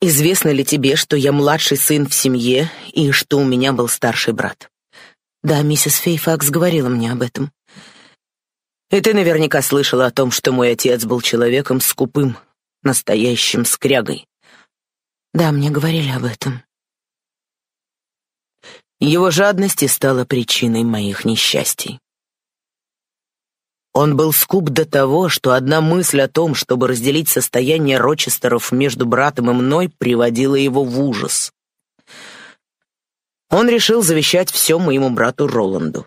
Известно ли тебе, что я младший сын в семье и что у меня был старший брат? Да, миссис Фейфакс говорила мне об этом. И ты наверняка слышала о том, что мой отец был человеком скупым, настоящим скрягой. Да, мне говорили об этом. Его жадность и стала причиной моих несчастий. Он был скуп до того, что одна мысль о том, чтобы разделить состояние Рочестеров между братом и мной, приводила его в ужас. Он решил завещать все моему брату Роланду.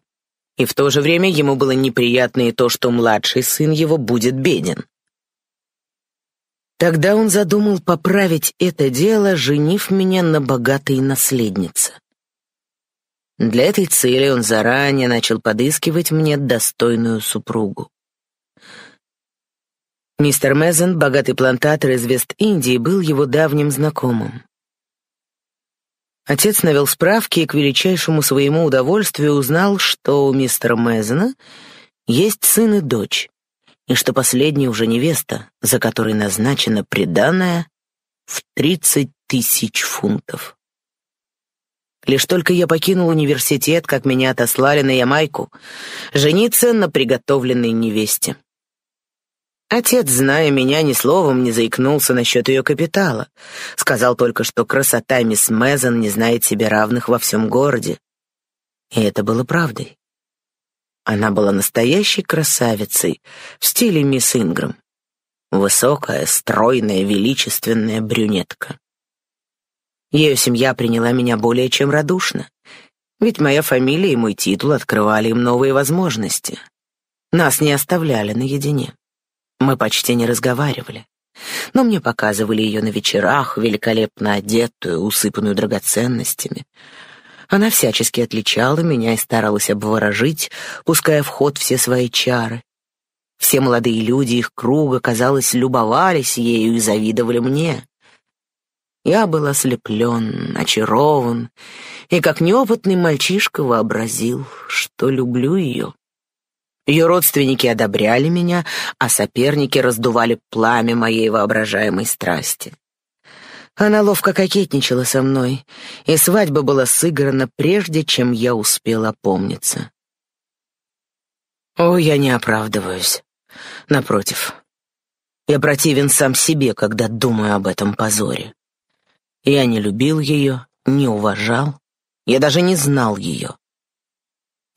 И в то же время ему было неприятно и то, что младший сын его будет беден. Тогда он задумал поправить это дело, женив меня на богатой наследнице. Для этой цели он заранее начал подыскивать мне достойную супругу. Мистер Мезен, богатый плантатор из Вест-Индии, был его давним знакомым. Отец навел справки и к величайшему своему удовольствию узнал, что у мистера Мезена есть сын и дочь, и что последняя уже невеста, за которой назначена приданое в тридцать тысяч фунтов. Лишь только я покинул университет, как меня отослали на Ямайку, жениться на приготовленной невесте. Отец, зная меня, ни словом не заикнулся насчет ее капитала. Сказал только, что красота мисс Мезон не знает себе равных во всем городе. И это было правдой. Она была настоящей красавицей в стиле мисс Инграм. Высокая, стройная, величественная брюнетка. Ее семья приняла меня более чем радушно, ведь моя фамилия и мой титул открывали им новые возможности. Нас не оставляли наедине. Мы почти не разговаривали, но мне показывали ее на вечерах, великолепно одетую, усыпанную драгоценностями. Она всячески отличала меня и старалась обворожить, пуская в ход все свои чары. Все молодые люди их круга, казалось, любовались ею и завидовали мне. Я был ослеплен, очарован, и как неопытный мальчишка вообразил, что люблю ее. Ее родственники одобряли меня, а соперники раздували пламя моей воображаемой страсти. Она ловко кокетничала со мной, и свадьба была сыграна прежде, чем я успел опомниться. О, я не оправдываюсь. Напротив, я противен сам себе, когда думаю об этом позоре. Я не любил ее, не уважал, я даже не знал ее.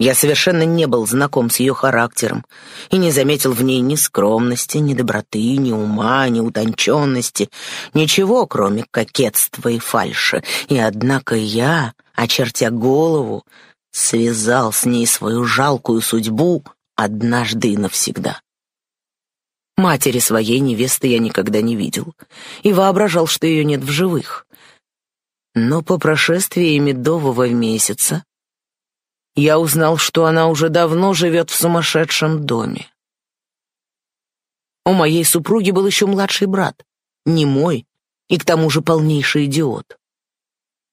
Я совершенно не был знаком с ее характером и не заметил в ней ни скромности, ни доброты, ни ума, ни утонченности, ничего, кроме кокетства и фальши. И однако я, очертя голову, связал с ней свою жалкую судьбу однажды и навсегда. Матери своей невесты я никогда не видел и воображал, что ее нет в живых. Но по прошествии медового месяца я узнал, что она уже давно живет в сумасшедшем доме. У моей супруги был еще младший брат, не мой, и к тому же полнейший идиот.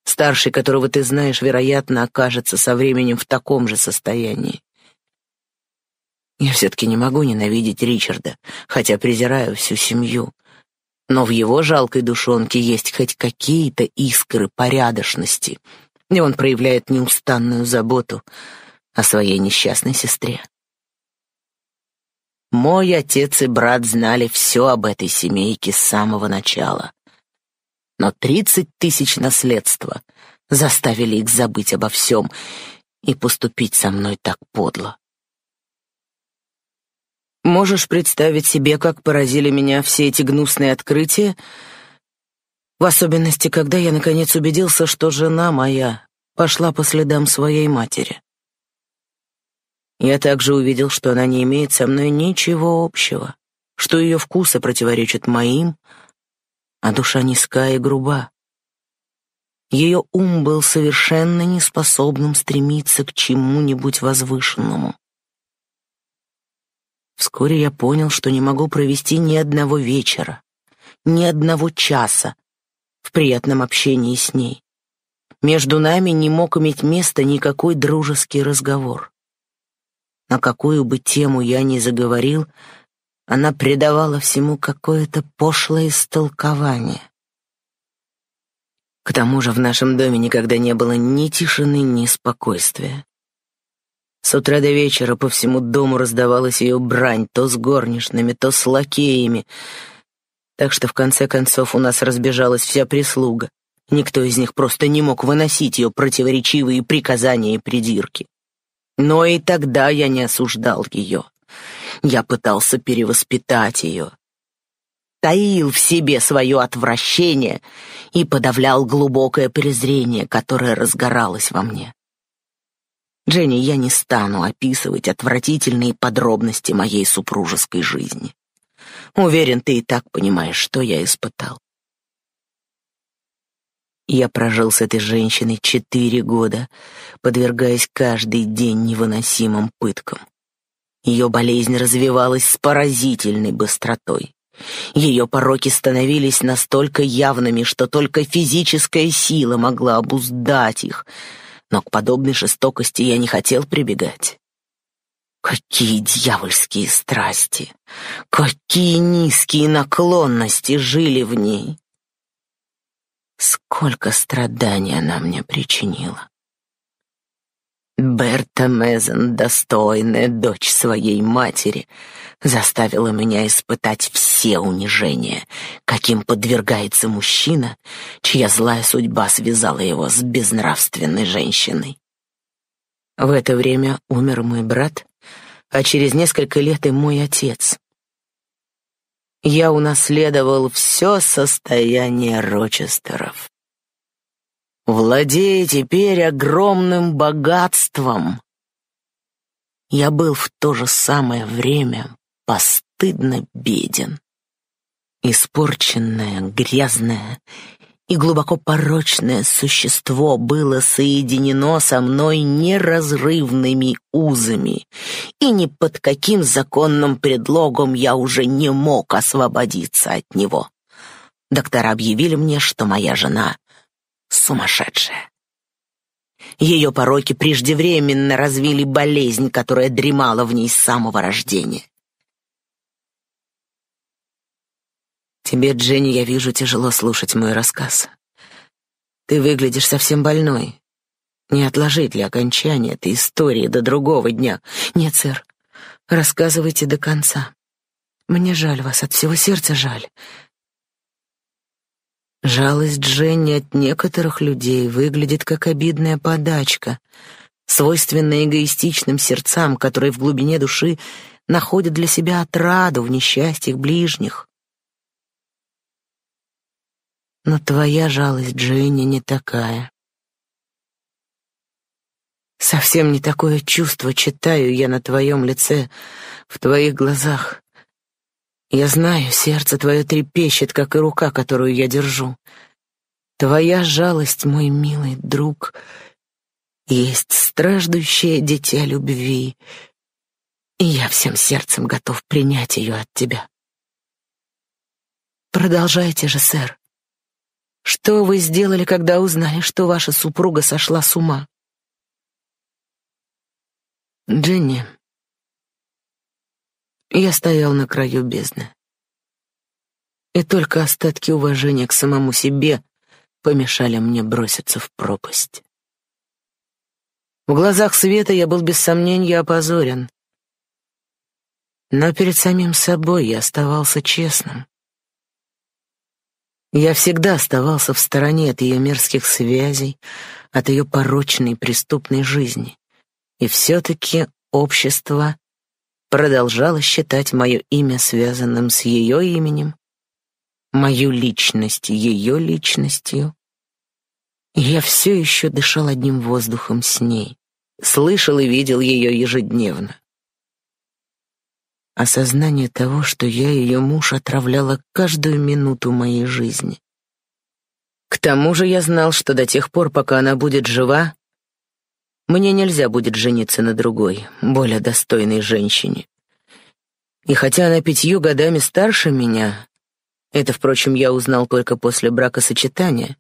Старший, которого ты знаешь, вероятно, окажется со временем в таком же состоянии. Я все-таки не могу ненавидеть Ричарда, хотя презираю всю семью но в его жалкой душонке есть хоть какие-то искры порядочности, и он проявляет неустанную заботу о своей несчастной сестре. Мой отец и брат знали все об этой семейке с самого начала. Но тридцать тысяч наследства заставили их забыть обо всем и поступить со мной так подло. Можешь представить себе, как поразили меня все эти гнусные открытия, в особенности, когда я наконец убедился, что жена моя пошла по следам своей матери. Я также увидел, что она не имеет со мной ничего общего, что ее вкусы противоречат моим, а душа низка и груба. Ее ум был совершенно неспособным стремиться к чему-нибудь возвышенному. Вскоре я понял, что не могу провести ни одного вечера, ни одного часа в приятном общении с ней. Между нами не мог иметь места никакой дружеский разговор. На какую бы тему я ни заговорил, она придавала всему какое-то пошлое истолкование. К тому же в нашем доме никогда не было ни тишины, ни спокойствия. С утра до вечера по всему дому раздавалась ее брань, то с горничными, то с лакеями. Так что в конце концов у нас разбежалась вся прислуга. Никто из них просто не мог выносить ее противоречивые приказания и придирки. Но и тогда я не осуждал ее. Я пытался перевоспитать ее. Таил в себе свое отвращение и подавлял глубокое презрение, которое разгоралось во мне. Дженни, я не стану описывать отвратительные подробности моей супружеской жизни. Уверен, ты и так понимаешь, что я испытал. Я прожил с этой женщиной четыре года, подвергаясь каждый день невыносимым пыткам. Ее болезнь развивалась с поразительной быстротой. Ее пороки становились настолько явными, что только физическая сила могла обуздать их, но к подобной жестокости я не хотел прибегать. Какие дьявольские страсти, какие низкие наклонности жили в ней. Сколько страданий она мне причинила. Берта Мезен, достойная дочь своей матери, заставила меня испытать все унижения, каким подвергается мужчина, чья злая судьба связала его с безнравственной женщиной. В это время умер мой брат, а через несколько лет и мой отец я унаследовал все состояние Рочестеров. Владея теперь огромным богатством, я был в то же самое время постыдно беден. Испорченное, грязное и глубоко порочное существо было соединено со мной неразрывными узами, и ни под каким законным предлогом я уже не мог освободиться от него. Доктора объявили мне, что моя жена сумасшедшая. Ее пороки преждевременно развили болезнь, которая дремала в ней с самого рождения. Тебе, Дженни, я вижу, тяжело слушать мой рассказ. Ты выглядишь совсем больной. Не отложить ли окончание этой истории до другого дня? Нет, сэр. Рассказывайте до конца. Мне жаль вас, от всего сердца жаль. Жалость Дженни от некоторых людей выглядит как обидная подачка, свойственная эгоистичным сердцам, которые в глубине души находят для себя отраду в несчастьях ближних. Но твоя жалость, Дженни, не такая. Совсем не такое чувство читаю я на твоем лице, в твоих глазах. Я знаю, сердце твое трепещет, как и рука, которую я держу. Твоя жалость, мой милый друг, есть страждущее дитя любви, и я всем сердцем готов принять ее от тебя. Продолжайте же, сэр. Что вы сделали, когда узнали, что ваша супруга сошла с ума? Дженни, я стоял на краю бездны. И только остатки уважения к самому себе помешали мне броситься в пропасть. В глазах света я был без сомнения опозорен. Но перед самим собой я оставался честным. Я всегда оставался в стороне от ее мерзких связей, от ее порочной преступной жизни. И все-таки общество продолжало считать мое имя связанным с ее именем, мою личность ее личностью. Я все еще дышал одним воздухом с ней, слышал и видел ее ежедневно. Осознание того, что я ее муж, отравляло каждую минуту моей жизни. К тому же я знал, что до тех пор, пока она будет жива, мне нельзя будет жениться на другой, более достойной женщине. И хотя она пятью годами старше меня, это, впрочем, я узнал только после бракосочетания,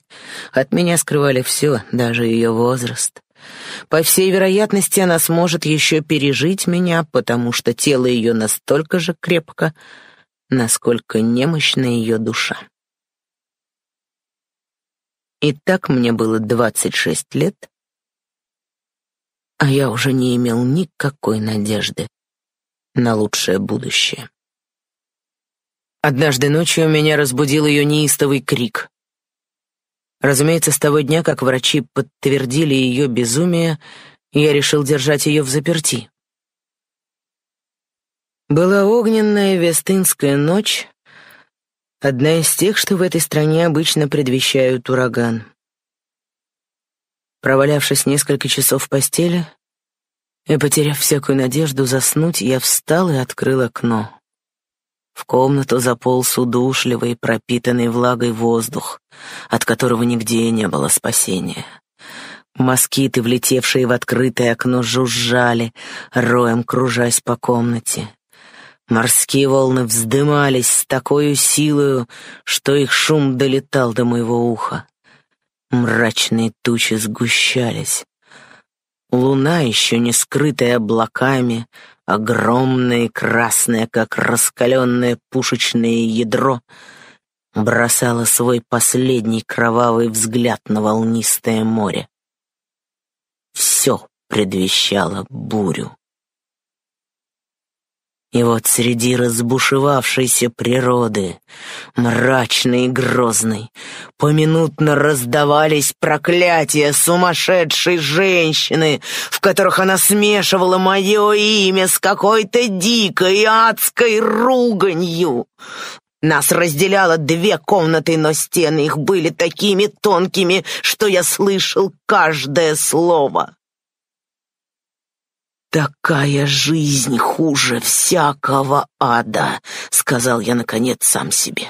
от меня скрывали все, даже ее возраст. По всей вероятности, она сможет еще пережить меня, потому что тело ее настолько же крепко, насколько немощна ее душа. И так мне было 26 лет, а я уже не имел никакой надежды на лучшее будущее. Однажды ночью меня разбудил ее неистовый крик. Разумеется, с того дня, как врачи подтвердили ее безумие, я решил держать ее в заперти. Была огненная вестынская ночь, одна из тех, что в этой стране обычно предвещают ураган. Провалявшись несколько часов в постели и потеряв всякую надежду заснуть, я встал и открыл окно. В комнату заполз удушливый, пропитанный влагой воздух, от которого нигде не было спасения. Москиты, влетевшие в открытое окно, жужжали, роем кружась по комнате. Морские волны вздымались с такой силою, что их шум долетал до моего уха. Мрачные тучи сгущались. Луна, еще не скрытая облаками, огромная и красная, как раскаленное пушечное ядро, бросала свой последний кровавый взгляд на волнистое море. Все предвещало бурю. И вот среди разбушевавшейся природы, мрачной и грозной, поминутно раздавались проклятия сумасшедшей женщины, в которых она смешивала мое имя с какой-то дикой адской руганью. Нас разделяло две комнаты, но стены их были такими тонкими, что я слышал каждое слово. «Такая жизнь хуже всякого ада», — сказал я, наконец, сам себе.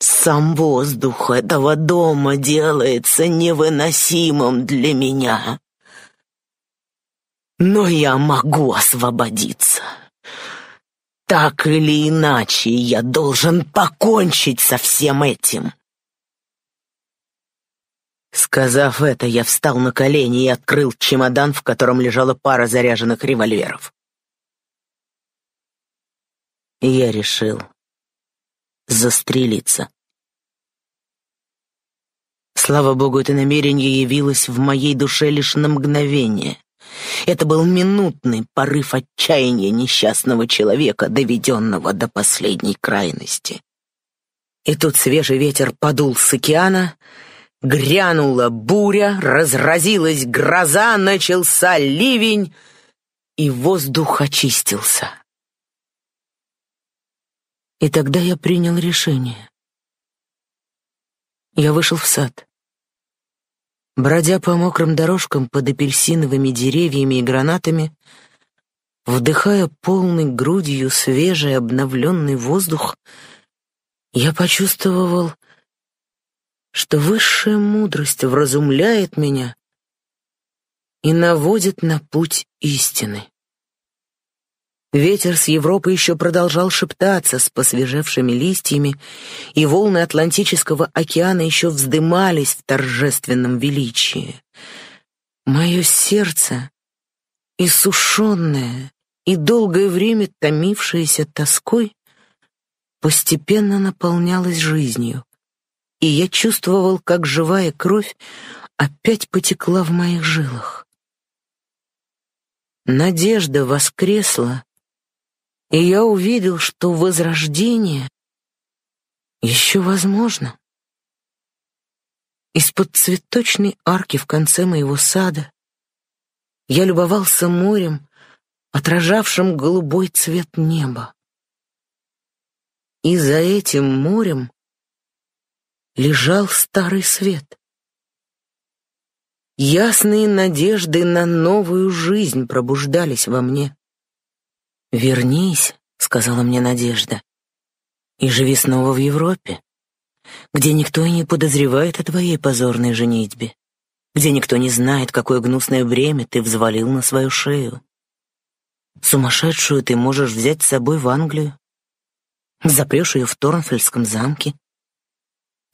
«Сам воздух этого дома делается невыносимым для меня. Но я могу освободиться. Так или иначе, я должен покончить со всем этим». Сказав это, я встал на колени и открыл чемодан, в котором лежала пара заряженных револьверов. Я решил застрелиться. Слава богу, это намерение явилось в моей душе лишь на мгновение. Это был минутный порыв отчаяния несчастного человека, доведенного до последней крайности. И тут свежий ветер подул с океана — Грянула буря, разразилась гроза, начался ливень, и воздух очистился. И тогда я принял решение. Я вышел в сад. Бродя по мокрым дорожкам под апельсиновыми деревьями и гранатами, вдыхая полной грудью свежий обновленный воздух, я почувствовал что высшая мудрость вразумляет меня и наводит на путь истины. Ветер с Европы еще продолжал шептаться с посвежевшими листьями, и волны Атлантического океана еще вздымались в торжественном величии. Мое сердце, иссушенное и долгое время томившееся тоской, постепенно наполнялось жизнью и я чувствовал, как живая кровь опять потекла в моих жилах. Надежда воскресла, и я увидел, что возрождение еще возможно. Из-под цветочной арки в конце моего сада я любовался морем, отражавшим голубой цвет неба. И за этим морем лежал старый свет. Ясные надежды на новую жизнь пробуждались во мне. «Вернись», — сказала мне Надежда, — «и живи снова в Европе, где никто и не подозревает о твоей позорной женитьбе, где никто не знает, какое гнусное бремя ты взвалил на свою шею. Сумасшедшую ты можешь взять с собой в Англию, запрешь ее в Торнфельдском замке,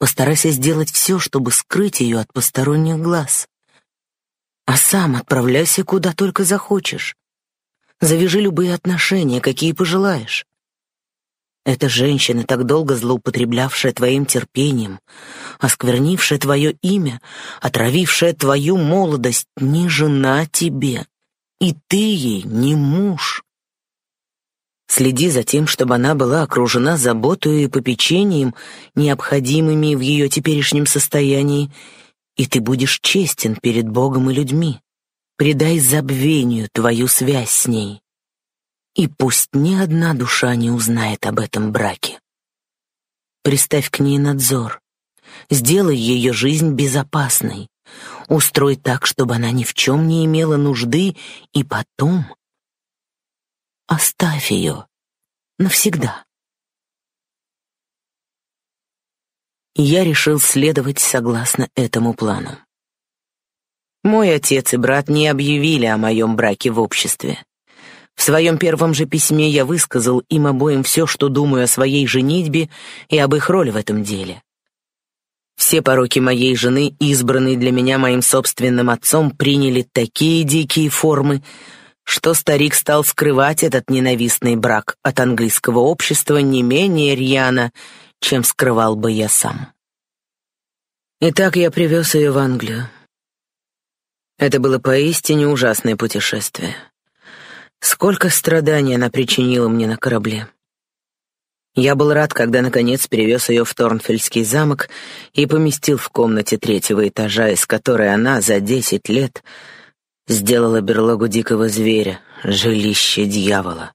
Постарайся сделать все, чтобы скрыть ее от посторонних глаз. А сам отправляйся куда только захочешь. Завяжи любые отношения, какие пожелаешь. Эта женщина, так долго злоупотреблявшая твоим терпением, осквернившая твое имя, отравившая твою молодость, не жена тебе, и ты ей не муж. Следи за тем, чтобы она была окружена заботой и попечением, необходимыми в ее теперешнем состоянии, и ты будешь честен перед Богом и людьми. Предай забвению твою связь с ней. И пусть ни одна душа не узнает об этом браке. Приставь к ней надзор. Сделай ее жизнь безопасной. Устрой так, чтобы она ни в чем не имела нужды, и потом оставь ее навсегда. Я решил следовать согласно этому плану. Мой отец и брат не объявили о моем браке в обществе. В своем первом же письме я высказал им обоим все, что думаю о своей женитьбе и об их роли в этом деле. Все пороки моей жены, избранные для меня моим собственным отцом, приняли такие дикие формы, что старик стал скрывать этот ненавистный брак от английского общества не менее рьяно, чем скрывал бы я сам. Итак, я привез ее в Англию. Это было поистине ужасное путешествие. Сколько страданий она причинила мне на корабле. Я был рад, когда наконец перевез ее в Торнфельдский замок и поместил в комнате третьего этажа, из которой она за десять лет сделала берлогу дикого зверя, жилище дьявола.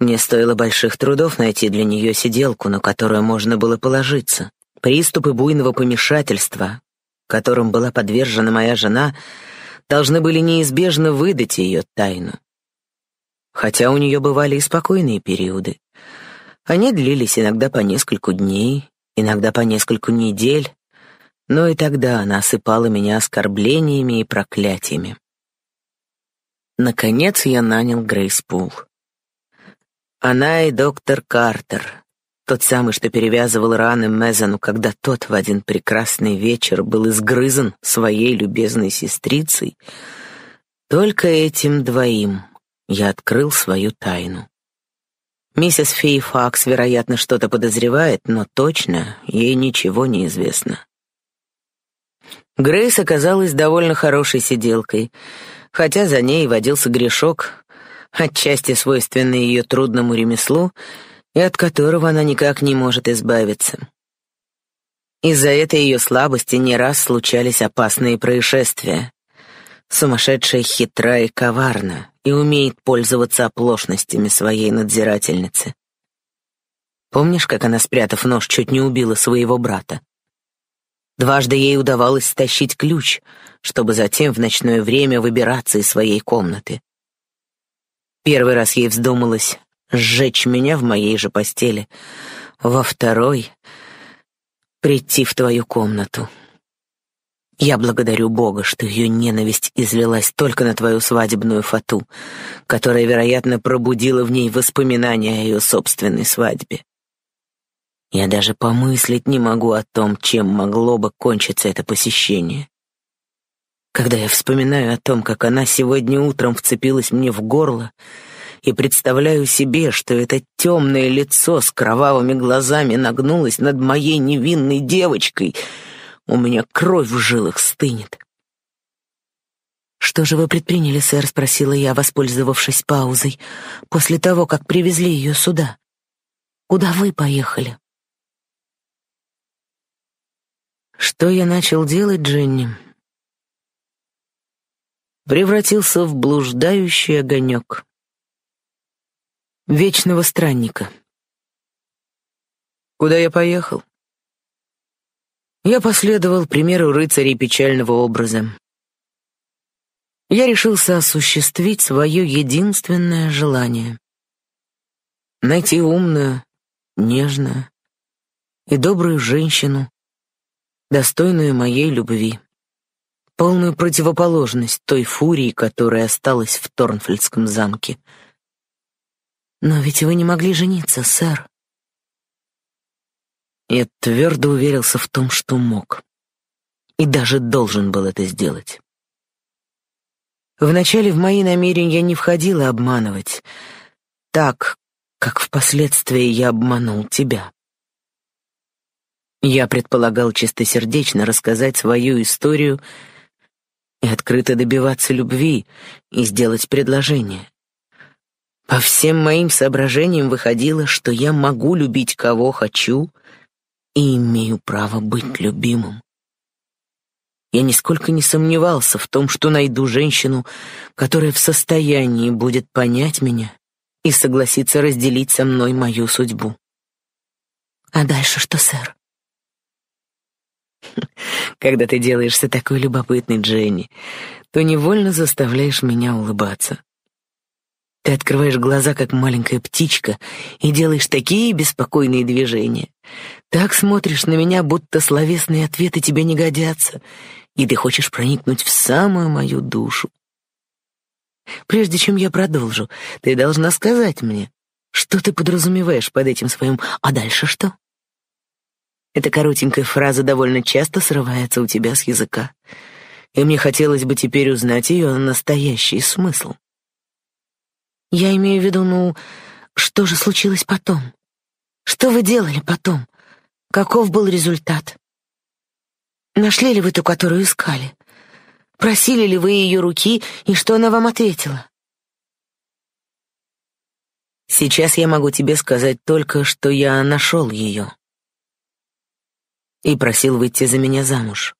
Мне стоило больших трудов найти для нее сиделку, на которую можно было положиться. Приступы буйного помешательства, которым была подвержена моя жена, должны были неизбежно выдать ее тайну. Хотя у нее бывали и спокойные периоды. Они длились иногда по нескольку дней, иногда по нескольку недель, но и тогда она осыпала меня оскорблениями и проклятиями. Наконец я нанял Грейс Пул. Она и доктор Картер, тот самый, что перевязывал раны Мезону, когда тот в один прекрасный вечер был изгрызан своей любезной сестрицей, только этим двоим я открыл свою тайну. Миссис Фейфакс, вероятно, что-то подозревает, но точно ей ничего не известно. Грейс оказалась довольно хорошей сиделкой, хотя за ней водился грешок, отчасти свойственный ее трудному ремеслу, и от которого она никак не может избавиться. Из-за этой ее слабости не раз случались опасные происшествия. Сумасшедшая хитра и коварна и умеет пользоваться оплошностями своей надзирательницы. Помнишь, как она, спрятав нож, чуть не убила своего брата? Дважды ей удавалось стащить ключ, чтобы затем в ночное время выбираться из своей комнаты. Первый раз ей вздумалось сжечь меня в моей же постели. Во второй — прийти в твою комнату. Я благодарю Бога, что ее ненависть излилась только на твою свадебную фату, которая, вероятно, пробудила в ней воспоминания о ее собственной свадьбе. Я даже помыслить не могу о том, чем могло бы кончиться это посещение. Когда я вспоминаю о том, как она сегодня утром вцепилась мне в горло, и представляю себе, что это темное лицо с кровавыми глазами нагнулось над моей невинной девочкой, у меня кровь в жилах стынет. «Что же вы предприняли, сэр?» — спросила я, воспользовавшись паузой, «после того, как привезли ее сюда? Куда вы поехали?» Что я начал делать, Дженни? Превратился в блуждающий огонек вечного странника. Куда я поехал? Я последовал примеру рыцарей печального образа. Я решился осуществить свое единственное желание — найти умную, нежную и добрую женщину, достойную моей любви, полную противоположность той фурии, которая осталась в Торнфельдском замке — «Но ведь вы не могли жениться, сэр». Я твердо уверился в том, что мог. И даже должен был это сделать. Вначале в мои намерения не входило обманывать. Так, как впоследствии я обманул тебя. Я предполагал чистосердечно рассказать свою историю и открыто добиваться любви и сделать предложение. По всем моим соображениям выходило, что я могу любить кого хочу и имею право быть любимым. Я нисколько не сомневался в том, что найду женщину, которая в состоянии будет понять меня и согласиться разделить со мной мою судьбу. А дальше что, сэр? Когда ты делаешься такой любопытной, Дженни, то невольно заставляешь меня улыбаться. Ты открываешь глаза, как маленькая птичка, и делаешь такие беспокойные движения. Так смотришь на меня, будто словесные ответы тебе не годятся, и ты хочешь проникнуть в самую мою душу. Прежде чем я продолжу, ты должна сказать мне, что ты подразумеваешь под этим своим «а дальше что?» Эта коротенькая фраза довольно часто срывается у тебя с языка, и мне хотелось бы теперь узнать ее настоящий смысл. Я имею в виду, ну, что же случилось потом? Что вы делали потом? Каков был результат? Нашли ли вы ту, которую искали? Просили ли вы ее руки, и что она вам ответила? Сейчас я могу тебе сказать только, что я нашел ее. И просил выйти за меня замуж.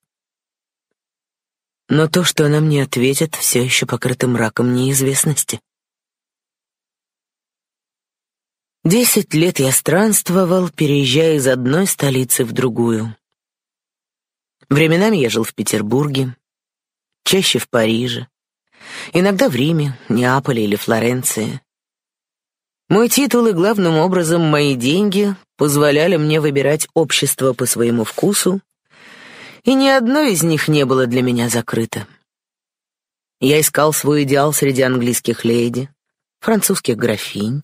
Но то, что она мне ответит, все еще покрыто мраком неизвестности. Десять лет я странствовал, переезжая из одной столицы в другую. Временами я жил в Петербурге, чаще в Париже, иногда в Риме, Неаполе или Флоренции. Мой титул и главным образом мои деньги позволяли мне выбирать общество по своему вкусу, и ни одно из них не было для меня закрыто. Я искал свой идеал среди английских леди, французских графинь,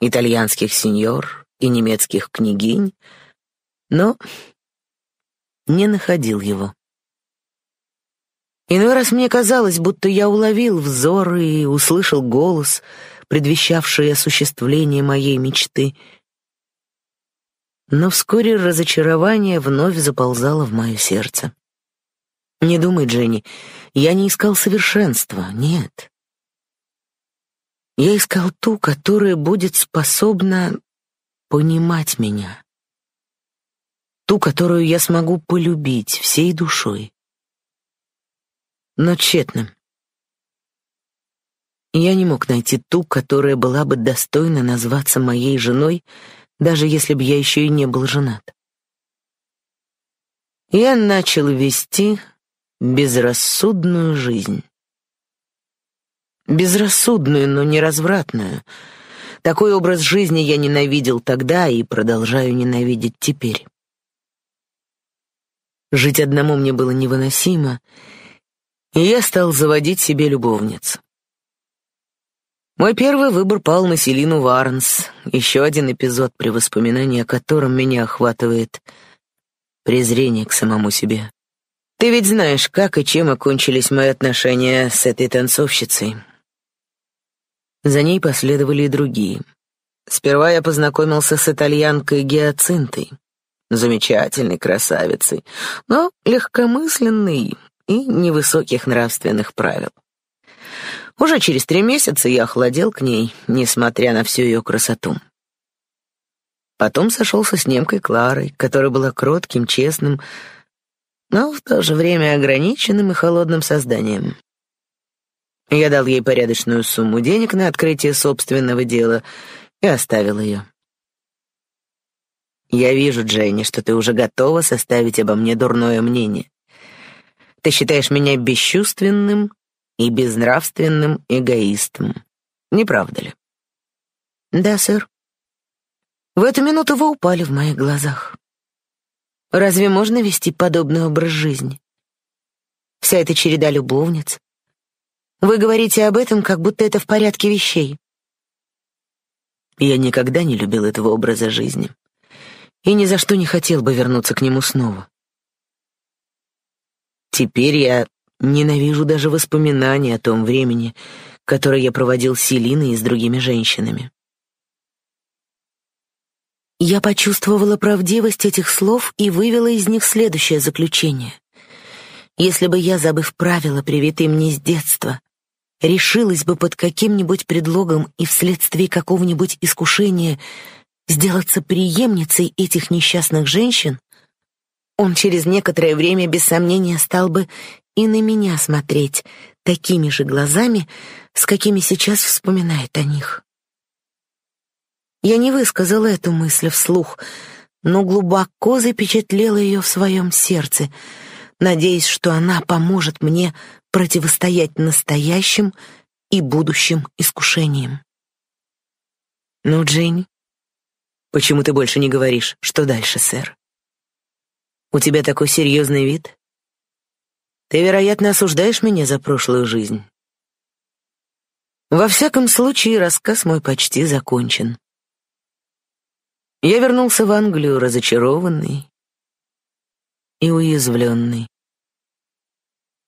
итальянских сеньор и немецких княгинь, но не находил его. Иной раз мне казалось, будто я уловил взор и услышал голос, предвещавший осуществление моей мечты. Но вскоре разочарование вновь заползало в мое сердце. Не думай, Дженни, я не искал совершенства, нет. Я искал ту, которая будет способна понимать меня. Ту, которую я смогу полюбить всей душой но тщетно. Я не мог найти ту, которая была бы достойна назваться моей женой, даже если бы я еще и не был женат. Я начал вести безрассудную жизнь. Безрассудную, но не развратную. Такой образ жизни я ненавидел тогда и продолжаю ненавидеть теперь. Жить одному мне было невыносимо, и я стал заводить себе любовниц. Мой первый выбор пал на Селину Варнс, еще один эпизод, при воспоминании о котором меня охватывает презрение к самому себе. Ты ведь знаешь, как и чем окончились мои отношения с этой танцовщицей. За ней последовали и другие. Сперва я познакомился с итальянкой Гиацинтой, замечательной красавицей, но легкомысленной, и невысоких нравственных правил. Уже через три месяца я охладел к ней, несмотря на всю ее красоту. Потом сошелся с немкой Кларой, которая была кротким, честным, но в то же время ограниченным и холодным созданием. Я дал ей порядочную сумму денег на открытие собственного дела и оставил ее. «Я вижу, Дженни, что ты уже готова составить обо мне дурное мнение. Ты считаешь меня бесчувственным и безнравственным эгоистом. Не правда ли? Да, сэр. В эту минуту вы упали в моих глазах. Разве можно вести подобный образ жизни? Вся эта череда любовниц. Вы говорите об этом, как будто это в порядке вещей. Я никогда не любил этого образа жизни и ни за что не хотел бы вернуться к нему снова. Теперь я ненавижу даже воспоминания о том времени, которое я проводил с Селиной и с другими женщинами. Я почувствовала правдивость этих слов и вывела из них следующее заключение. Если бы я, забыв правила, привитые мне с детства, решилась бы под каким-нибудь предлогом и вследствие какого-нибудь искушения сделаться преемницей этих несчастных женщин, он через некоторое время без сомнения стал бы и на меня смотреть такими же глазами, с какими сейчас вспоминает о них. Я не высказала эту мысль вслух, но глубоко запечатлела ее в своем сердце, надеясь, что она поможет мне противостоять настоящим и будущим искушениям. «Ну, Джейн, почему ты больше не говоришь, что дальше, сэр? У тебя такой серьезный вид. Ты, вероятно, осуждаешь меня за прошлую жизнь. Во всяком случае, рассказ мой почти закончен. Я вернулся в Англию разочарованный и уязвленный.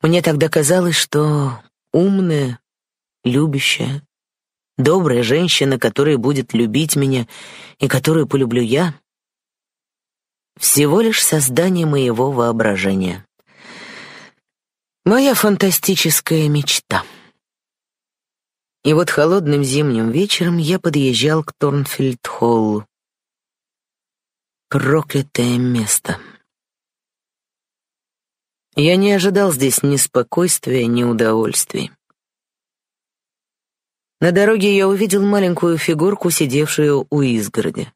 Мне тогда казалось, что умная, любящая, добрая женщина, которая будет любить меня и которую полюблю я, всего лишь создание моего воображения. Моя фантастическая мечта. И вот холодным зимним вечером я подъезжал к Торнфилд-холлу. Проклятое место. Я не ожидал здесь ни спокойствия, ни удовольствия. На дороге я увидел маленькую фигурку, сидевшую у изгороди.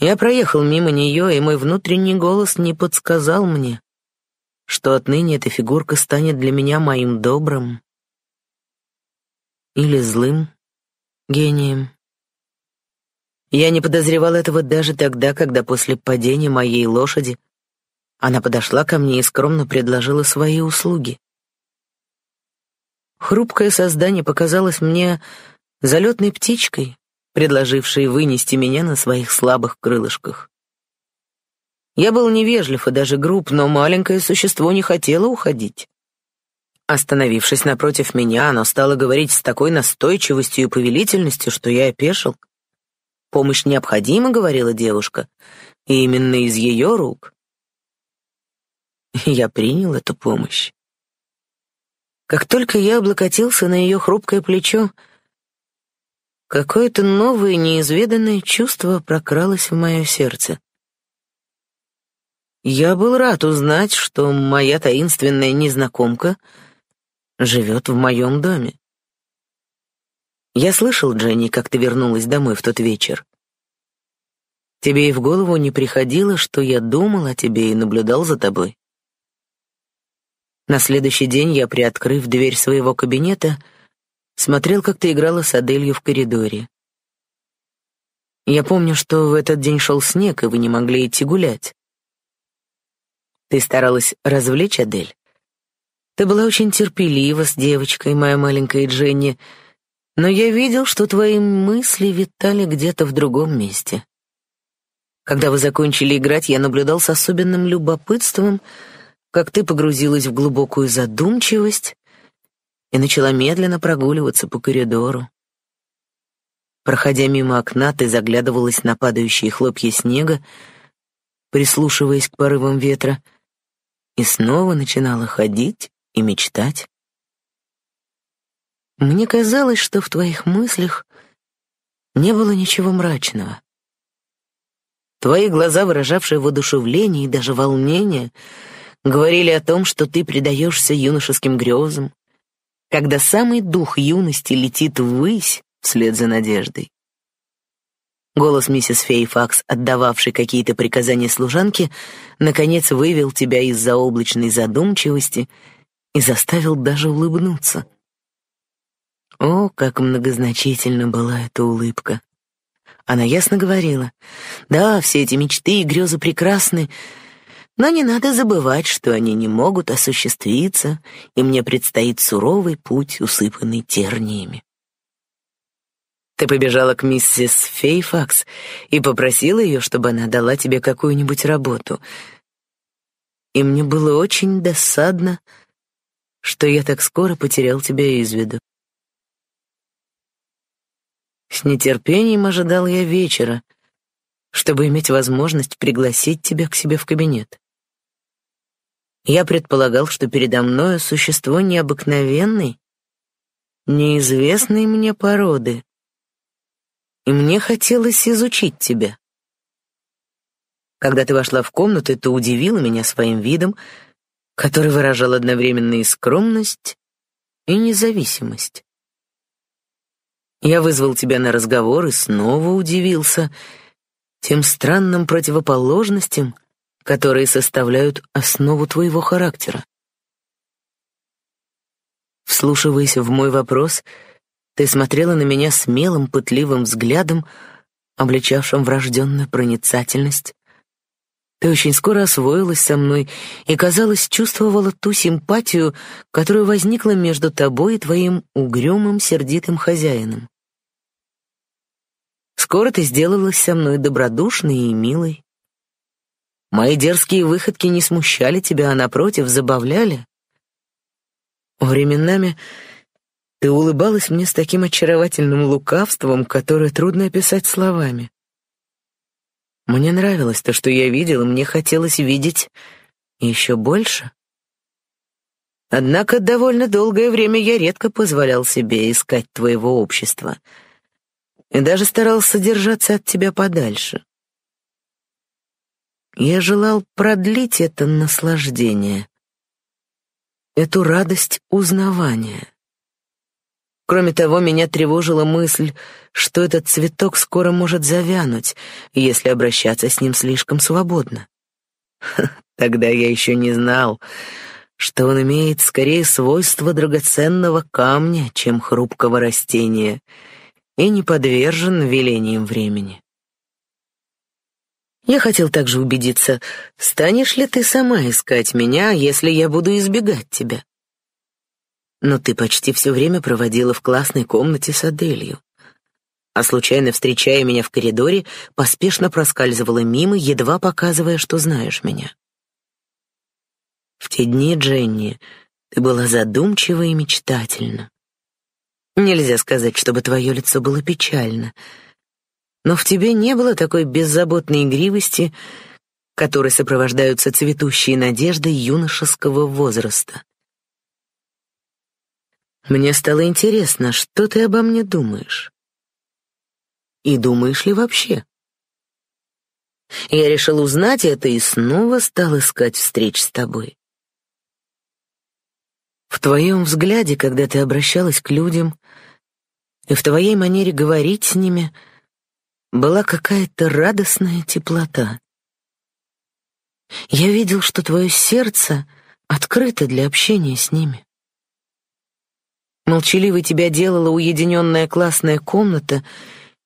Я проехал мимо нее, и мой внутренний голос не подсказал мне, что отныне эта фигурка станет для меня моим добрым или злым гением. Я не подозревал этого даже тогда, когда после падения моей лошади она подошла ко мне и скромно предложила свои услуги. Хрупкое создание показалось мне залетной птичкой, предложившей вынести меня на своих слабых крылышках. Я был невежлив и даже груб, но маленькое существо не хотело уходить. Остановившись напротив меня, оно стало говорить с такой настойчивостью и повелительностью, что я опешил. Помощь необходима, говорила девушка, и именно из ее рук. Я принял эту помощь. Как только я облокотился на ее хрупкое плечо, какое-то новое, неизведанное чувство прокралось в мое сердце. Я был рад узнать, что моя таинственная незнакомка живет в моем доме. Я слышал, Дженни, как ты вернулась домой в тот вечер. Тебе и в голову не приходило, что я думал о тебе и наблюдал за тобой. На следующий день я, приоткрыв дверь своего кабинета, смотрел, как ты играла с Аделью в коридоре. Я помню, что в этот день шел снег, и вы не могли идти гулять. Ты старалась развлечь Адель. Ты была очень терпелива с девочкой, моя маленькая Дженни, — но я видел, что твои мысли витали где-то в другом месте. Когда вы закончили играть, я наблюдал с особенным любопытством, как ты погрузилась в глубокую задумчивость и начала медленно прогуливаться по коридору. Проходя мимо окна, ты заглядывалась на падающие хлопья снега, прислушиваясь к порывам ветра, и снова начинала ходить и мечтать. Мне казалось, что в твоих мыслях не было ничего мрачного. Твои глаза, выражавшие воодушевление и даже волнение, говорили о том, что ты предаешься юношеским грезам, когда самый дух юности летит ввысь вслед за надеждой. Голос миссис Фейфакс, отдававший какие-то приказания служанке, наконец вывел тебя из заоблачной задумчивости и заставил даже улыбнуться. О, как многозначительно была эта улыбка. Она ясно говорила, да, все эти мечты и грезы прекрасны, но не надо забывать, что они не могут осуществиться, и мне предстоит суровый путь, усыпанный терниями. Ты побежала к миссис Фейфакс и попросила ее, чтобы она дала тебе какую-нибудь работу. И мне было очень досадно, что я так скоро потерял тебя из виду. С нетерпением ожидал я вечера, чтобы иметь возможность пригласить тебя к себе в кабинет. Я предполагал, что передо мною существо необыкновенной, неизвестной мне породы, и мне хотелось изучить тебя. Когда ты вошла в комнату, ты удивила меня своим видом, который выражал одновременно и скромность, и независимость. Я вызвал тебя на разговор и снова удивился тем странным противоположностям, которые составляют основу твоего характера. Вслушиваясь в мой вопрос, ты смотрела на меня смелым, пытливым взглядом, обличавшим врожденную проницательность. Ты очень скоро освоилась со мной и, казалось, чувствовала ту симпатию, которая возникла между тобой и твоим угрюмым, сердитым хозяином. Скоро ты сделалась со мной добродушной и милой. Мои дерзкие выходки не смущали тебя, а напротив забавляли. Временами ты улыбалась мне с таким очаровательным лукавством, которое трудно описать словами. Мне нравилось то, что я видел, и мне хотелось видеть еще больше. Однако довольно долгое время я редко позволял себе искать твоего общества и даже старался держаться от тебя подальше. Я желал продлить это наслаждение, эту радость узнавания. Кроме того, меня тревожила мысль, что этот цветок скоро может завянуть, если обращаться с ним слишком свободно. Тогда я еще не знал, что он имеет скорее свойства драгоценного камня, чем хрупкого растения, и не подвержен велениям времени. Я хотел также убедиться, станешь ли ты сама искать меня, если я буду избегать тебя. Но ты почти все время проводила в классной комнате с Аделью. А случайно встречая меня в коридоре, поспешно проскальзывала мимо, едва показывая, что знаешь меня. В те дни, Дженни, ты была задумчива и мечтательна. Нельзя сказать, чтобы твое лицо было печально — но в тебе не было такой беззаботной игривости, которой сопровождаются цветущие надежды юношеского возраста. Мне стало интересно, что ты обо мне думаешь? И думаешь ли вообще? Я решил узнать это и снова стал искать встреч с тобой. В твоем взгляде, когда ты обращалась к людям, и в твоей манере говорить с ними — была какая-то радостная теплота. Я видел, что твое сердце открыто для общения с ними. Молчаливой тебя делала уединенная классная комната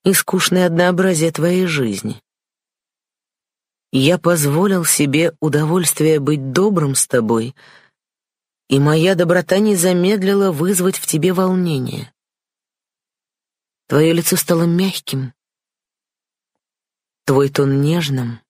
и скучное однообразие твоей жизни. Я позволил себе удовольствие быть добрым с тобой, и моя доброта не замедлила вызвать в тебе волнение. Твое лицо стало мягким, Твой тон нежным,